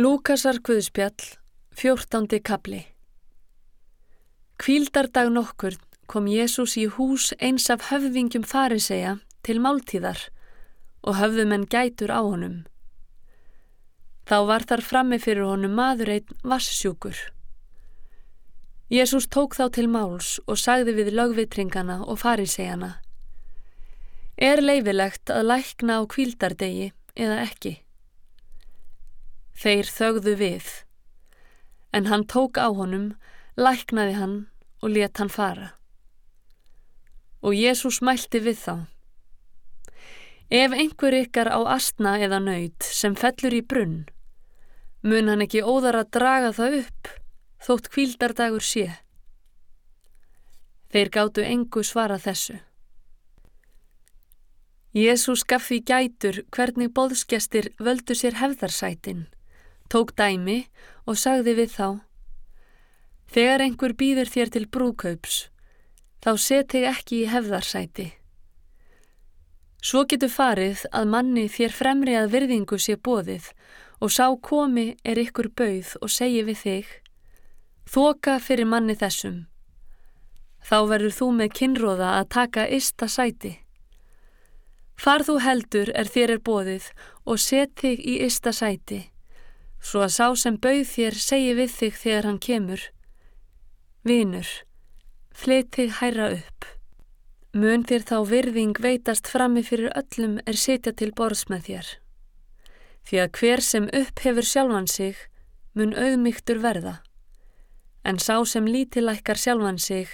Lúkasar Guðspjall, fjórtándi kapli Kvíldardag nokkur kom Jésús í hús eins af höfðingjum farisegja til máltíðar og höfðumenn gætur á honum. Þá var þar frammi fyrir honum maður einn vassjúkur. Jésús tók þá til máls og sagði við lögvitringana og farisegjana Er leifilegt að lækna á kvíldardegi eða ekki? Þeir þögðu við, en hann tók á honum, læknaði hann og let hann fara. Og Jésús mælti við þá. Ef einhver ykkar á astna eða nöyt sem fellur í brunn, mun hann ekki óðar að draga það upp, þótt kvíldardagur sé. Þeir gáttu engu svara þessu. Jésús gaf því gætur hvernig bóðskestir völdu sér hefðarsætin tók dæmi og sagði við þá Þegar einhver býður þér til brúkaups, þá set þig ekki í hefðarsæti. Svo getur farið að manni þér fremri að virðingu sé bóðið og sá komi er ykkur bauð og segi við þig Þoka fyrir manni þessum. Þá verður þú með kynróða að taka ysta sæti. Far þú heldur er þér er bóðið og set þig í ysta sæti svo að sá sem bauð þér segi við þig þegar hann kemur. Vinur, flytt þig hæra upp. Mun þér þá virðing veitast frammi fyrir öllum er sitja til borðs með þér. Því að hver sem upp hefur sjálfan sig mun auðmygtur verða, en sá sem lítilækkar sjálfan sig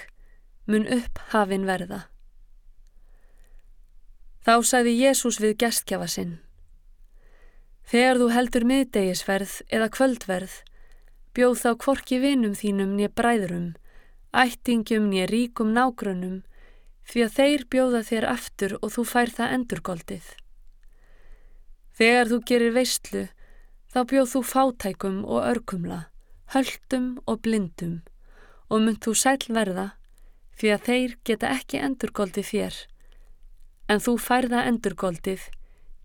mun upp hafin verða. Þá sagði Jésús við gestkjafa sinn. Þegar þú heldur miðdegisverð eða kvöldverð, bjóð þá kvorki vinum þínum nýja bræðurum, ættingum nýja ríkum nágrunum, því að þeir bjóða þér aftur og þú fær það endurgoldið. Þegar þú gerir veistlu, þá bjóð þú fátækum og örkumla, höldum og blindum og mynd þú sæl verða því að þeir geta ekki endurgoldið þér, en þú fær það endurgoldið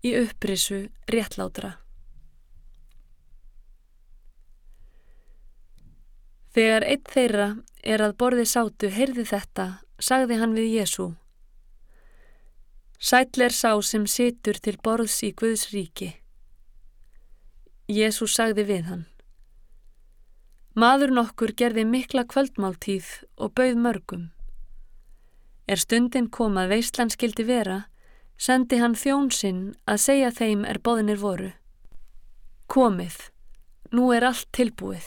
í upprissu réttlátra. Þegar eitt þeirra er að borði sátu heyrði þetta, sagði hann við Jésu. Sætl er sá sem situr til borðs í Guðs ríki. Jésu sagði við hann. Maður nokkur gerði mikla kvöldmáltíð og bauð mörgum. Er stundin komað veistlan skildi vera, sendi hann þjónsinn að segja þeim er boðinir voru. Komið, nú er allt tilbúið.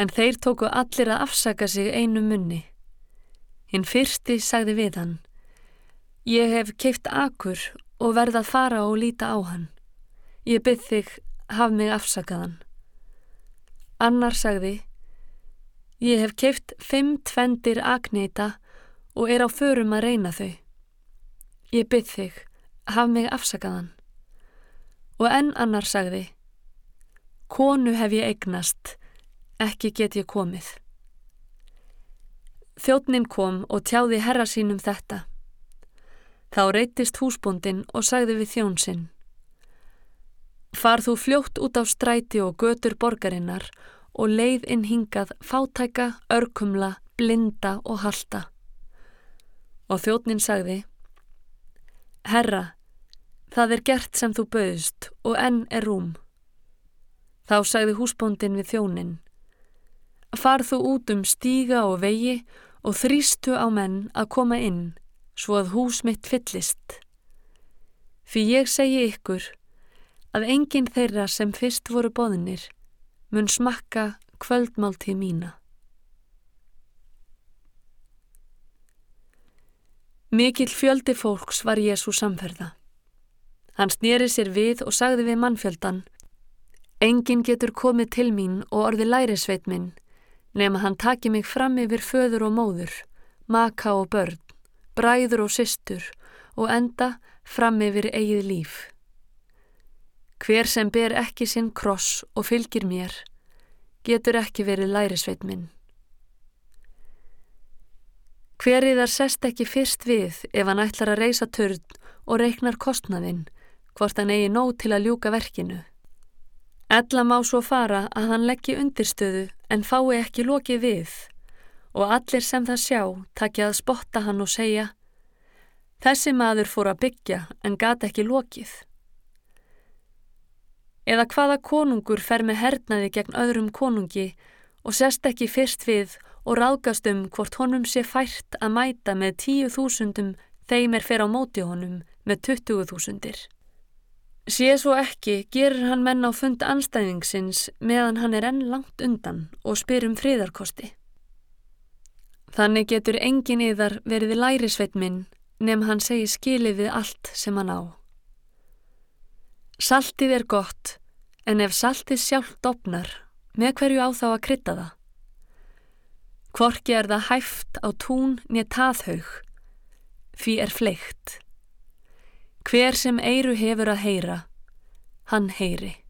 En þeir tóku allir að afsaka sig einu munni. Hinn fyrsti sagði við hann, ég hef keift akur og verð að fara og líta á hann. Ég byrð þig, haf mig afsakaðan. Annar sagði, ég hef keift fimm tvendir agneita og er á förum að reyna þau. Ég byrð þig, haf mig afsakaðan. Og enn annar sagði, konu hef ég eignast, ekki get ég komið. Þjóttnin kom og tjáði herra sínum þetta. Þá reytist húsbúndin og sagði við þjón sinn. Far þú fljótt út á stræti og götur borgarinnar og leið inn hingað fátæka, örkumla, blinda og halda. Og þjóttnin sagði, Herra, það er gert sem þú bauðst og enn er rúm. Þá sagði húsbóndin við þjónin. Far þú út um stíga og vegi og þrýstu á menn að koma inn, svo að hús mitt fyllist. Fyrir ég segi ykkur að enginn þeirra sem fyrst voru bóðinir mun smakka kvöldmáltíð mína. Mikill fjöldi fólks var Jésu samferða. Hann snýri sér við og sagði við mannfjöldan Engin getur komið til mín og orði lærisveit minn nema hann taki mig fram yfir föður og móður, maka og börn, bræður og systur og enda fram yfir eigið líf. Hver sem ber ekki sinn kross og fylgir mér getur ekki verið lærisveit minn. Hveriðar sest ekki fyrst við ef hann ætlar að reysa törn og reiknar kostnaðinn, hvort hann eigi nóg til að ljúka verkinu. Ella má svo fara að hann leggji undirstöðu en fái ekki lokið við og allir sem það sjá takja að spotta hann og segja Þessi maður fór að byggja en gata ekki lokið. Eða hvaða konungur fer með hernaði gegn öðrum konungi og sest ekki fyrst við og ráðgast um hvort honum sé fært að mæta með tíu þúsundum þeim er fer á móti honum með tuttugu þúsundir. Sér svo ekki gerir hann menn á fund anstæðingsins meðan hann er enn langt undan og spyr um friðarkosti. Þannig getur engin yðar verið lærisveit minn nefn hann segi skilið við allt sem hann á. Saltið er gott, en ef saltið sjálf dopnar, með hverju á þá að krytta það? Kvorki er það hæft á tún nýja taðhaug, því er fleikt. Hver sem eiru hefur að heyra, hann heyri.